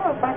ಪ್ರಾಣಿಗಳು